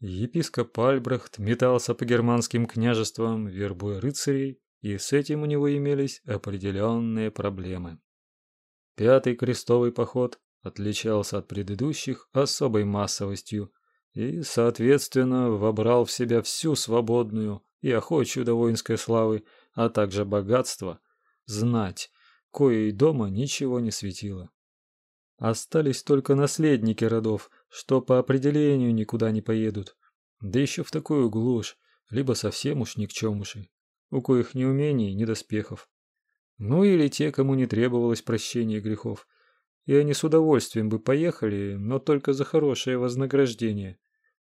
Епископ Альбрехт метался по германским княжествам, вербуя рыцарей, и с этим у него имелись определенные проблемы. Пятый крестовый поход отличался от предыдущих особой массовостью и, соответственно, вобрал в себя всю свободную и охочую до воинской славы, а также богатство, знать, кое и дома ничего не светило. Остались только наследники родов, что по определению никуда не поедут. Да еще в такую глушь, либо совсем уж никчемуши, у коих ни умений, ни доспехов. Ну или те, кому не требовалось прощения грехов. И они с удовольствием бы поехали, но только за хорошее вознаграждение.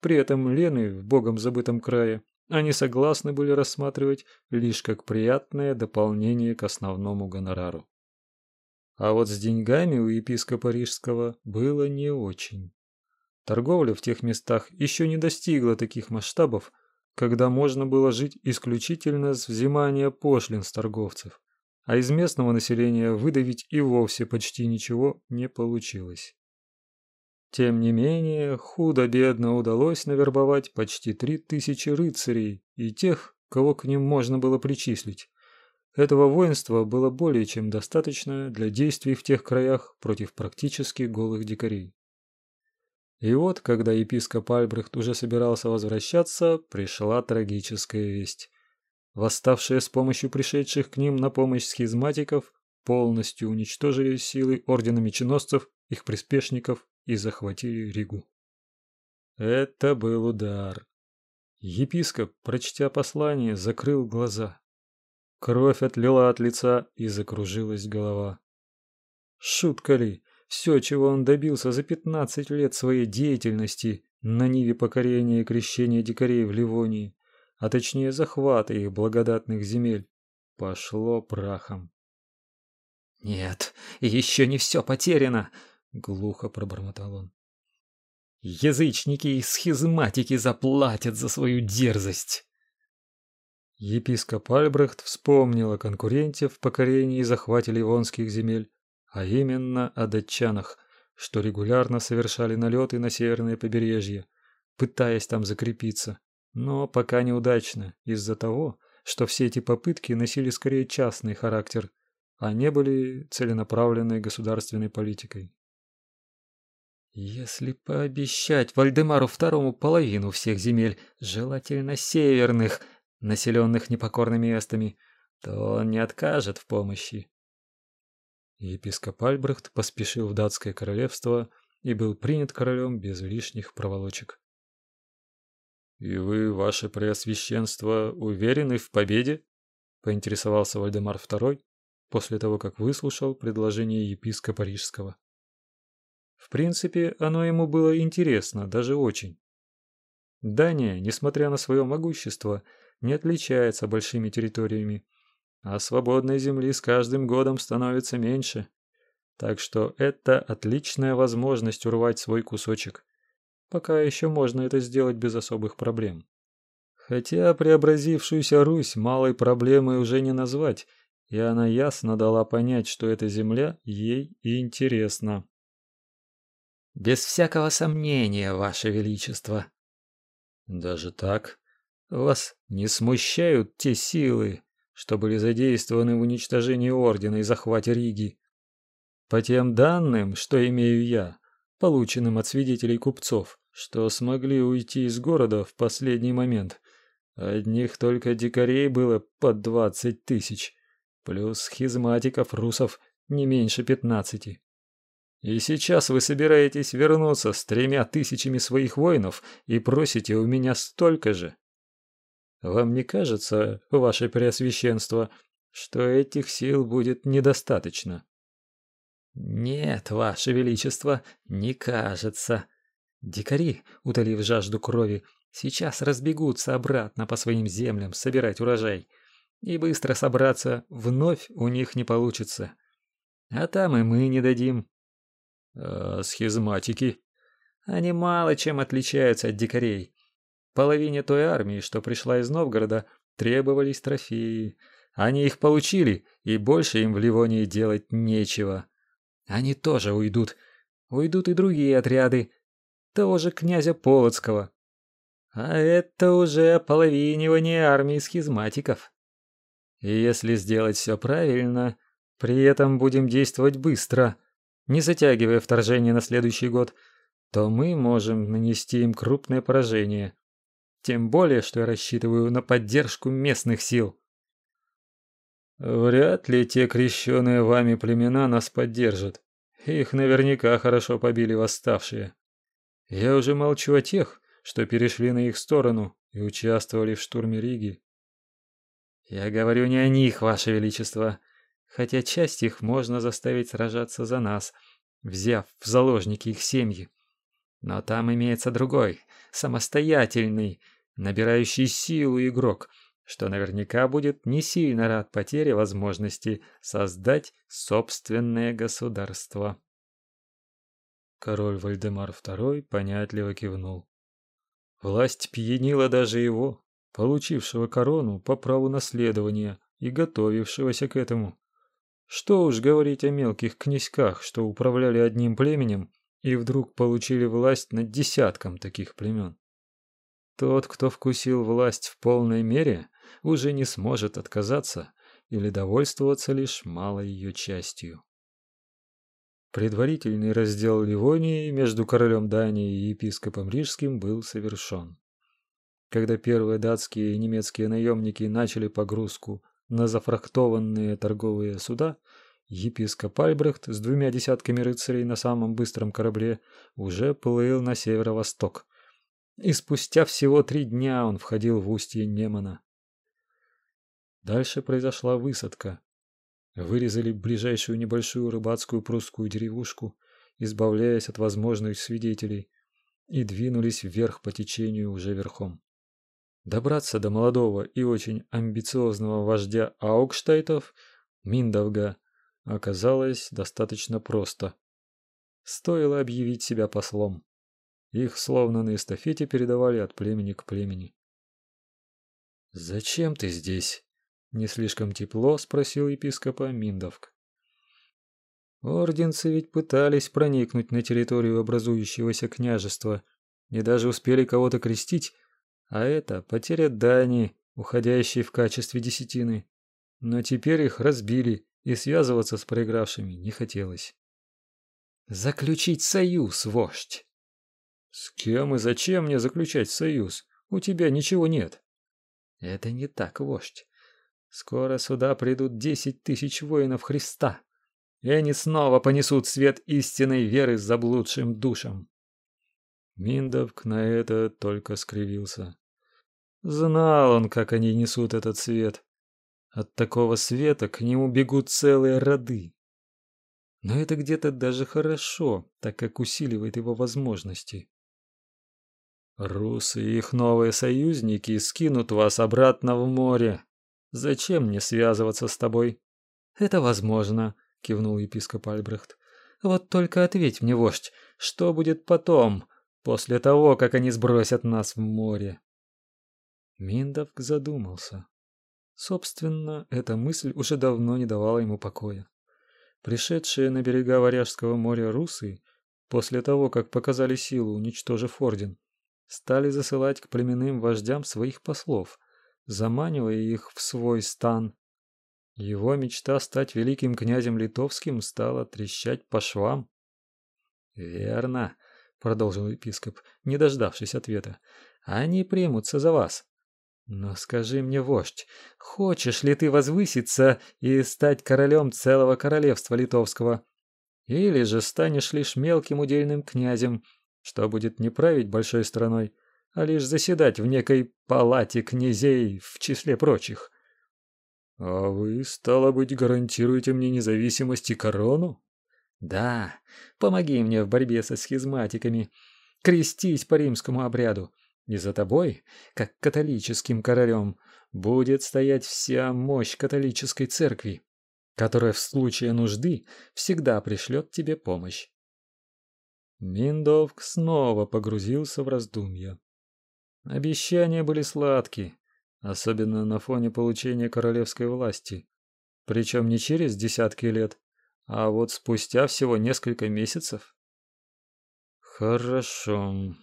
При этом Лены в богом забытом крае они согласны были рассматривать лишь как приятное дополнение к основному гонорару. А вот с деньгами у епископа Рижского было не очень. Торговля в тех местах еще не достигла таких масштабов, когда можно было жить исключительно с взимания пошлин с торговцев, а из местного населения выдавить и вовсе почти ничего не получилось. Тем не менее, худо-бедно удалось навербовать почти три тысячи рыцарей и тех, кого к ним можно было причислить. Этого воинства было более чем достаточно для действий в тех краях против практически голых дикарей. И вот, когда епископ Альбрехт уже собирался возвращаться, пришла трагическая весть. Восставшие с помощью пришедших к ним на помощь схизматиков полностью уничтожили силы ордена меченосцев, их приспешников и захватили Ригу. Это был удар. Епископ, прочтя послание, закрыл глаза. Кровь отлила от лица и закружилась голова. Шутка ли? Все, чего он добился за пятнадцать лет своей деятельности на ниве покорения и крещения дикарей в Ливонии, а точнее захвата их благодатных земель, пошло прахом. Нет, еще не все потеряно, глухо пробормотал он. Язычники и схизматики заплатят за свою дерзость. Епископ Альбрехт вспомнил о конкуренте в покорении и захвате ливонских земель, а именно о датчанах, что регулярно совершали налеты на северное побережье, пытаясь там закрепиться, но пока неудачно из-за того, что все эти попытки носили скорее частный характер, а не были целенаправленной государственной политикой. Если пообещать Вальдемару второму половину всех земель, желательно северных, населенных непокорными эстами, то он не откажет в помощи. Епископ Альбрехт поспешил в датское королевство и был принят королем без лишних проволочек. И вы, ваше преосвященство, уверены в победе? поинтересовался Вальдемар II после того, как выслушал предложение епископа Рижского. В принципе, оно ему было интересно, даже очень. Дания, несмотря на свое могущество, не отличается большими территориями, а свободной земли с каждым годом становится меньше. Так что это отличная возможность урвать свой кусочек. Пока еще можно это сделать без особых проблем. Хотя преобразившуюся Русь малой проблемой уже не назвать, и она ясно дала понять, что эта земля ей интересна. Без всякого сомнения, ваше величество. Даже так вас не смущают те силы, что были задействованы в уничтожении ордена и захвате Риги? По тем данным, что имею я, полученным от свидетелей купцов, что смогли уйти из города в последний момент, одних только дикарей было под двадцать тысяч, плюс схизматиков русов не меньше пятнадцати. И сейчас вы собираетесь вернуться с тремя тысячами своих воинов и просите у меня столько же. Вам не кажется, ваше преосвященство, что этих сил будет недостаточно? Нет, ваше величество, не кажется. Дикари, утолив жажду крови, сейчас разбегутся обратно по своим землям собирать урожай, и быстро собраться вновь у них не получится. А там и мы не дадим. А схизматики? Они мало чем отличаются от дикарей. Половине той армии, что пришла из Новгорода, требовались трофеи. Они их получили, и больше им в Ливонии делать нечего. Они тоже уйдут. Уйдут и другие отряды того же князя Полоцкого. А это уже половинивание армии схизматиков. И если сделать все правильно, при этом будем действовать быстро, не затягивая вторжение на следующий год, то мы можем нанести им крупное поражение. Тем более, что я рассчитываю на поддержку местных сил. Вряд ли те крещенные вами племена нас поддержат. Их наверняка хорошо побили восставшие. Я уже молчу о тех, что перешли на их сторону и участвовали в штурме Риги. Я говорю не о них, ваше величество, хотя часть их можно заставить сражаться за нас, взяв в заложники их семьи. Но там имеется другой, самостоятельный, набирающий силу игрок, что наверняка будет не сильно рад потере возможности создать собственное государство. Король Вальдемар II понятливо кивнул. Власть пьянила даже его, получившего корону по праву наследования и готовившегося к этому. Что уж говорить о мелких князьках, что управляли одним племенем и вдруг получили власть над десятком таких племен. Тот, кто вкусил власть в полной мере, уже не сможет отказаться или довольствоваться лишь малой ее частью. Предварительный раздел Ливонии между королем Дании и епископом Рижским был совершен. Когда первые датские и немецкие наемники начали погрузку на зафрахтованные торговые суда, Епископ Альбрехт с двумя десятками рыцарей на самом быстром корабле уже плыл на северо-восток. И спустя всего три дня он входил в устье Немана. Дальше произошла высадка. Вырезали ближайшую небольшую рыбацкую прусскую деревушку, избавляясь от возможных свидетелей, и двинулись вверх по течению уже верхом. Добраться до молодого и очень амбициозного вождя Аукштайтов, Миндовга, оказалось достаточно просто. Стоило объявить себя послом. Их словно на эстафете передавали от племени к племени. «Зачем ты здесь?» — не слишком тепло спросил епископа Миндовк. Орденцы ведь пытались проникнуть на территорию образующегося княжества и даже успели кого-то крестить, а это потеря дани, уходящей в качестве десятины. Но теперь их разбили и связываться с проигравшими не хотелось. Заключить союз, вождь. С кем и зачем мне заключать союз? У тебя ничего нет. Это не так, вождь. Скоро сюда придут десять тысяч воинов Христа, и они снова понесут свет истинной веры заблудшим душам. Миндовк на это только скривился. Знал он, как они несут этот свет. От такого света к нему бегут целые роды. Но это где-то даже хорошо, так как усиливает его возможности. Русы и их новые союзники скинут вас обратно в море. Зачем мне связываться с тобой? Это возможно, кивнул епископ Альбрехт. Вот только ответь мне, вождь, что будет потом, после того, как они сбросят нас в море? Миндовк задумался. Собственно, эта мысль уже давно не давала ему покоя. Пришедшие на берега Варяжского моря русы, после того, как показали силу, уничтожив орден, стали засылать к племенным вождям своих послов, заманивая их в свой стан. Его мечта стать великим князем литовским стала трещать по швам. Верно, продолжил епископ, не дождавшись ответа. Они примутся за вас. Но скажи мне, вождь, хочешь ли ты возвыситься и стать королем целого королевства литовского? Или же станешь лишь мелким удельным князем, что будет не править большой страной, а лишь заседать в некой палате князей в числе прочих? А вы, стало быть, гарантируете мне независимость и корону? Да, помоги мне в борьбе со схизматиками. Крестись по римскому обряду. И за тобой, как католическим королем, будет стоять вся мощь католической церкви, которая в случае нужды всегда пришлет тебе помощь. Миндовк снова погрузился в раздумья. Обещания были сладкие, особенно на фоне получения королевской власти, причем не через десятки лет, а вот спустя всего несколько месяцев. Хорошо,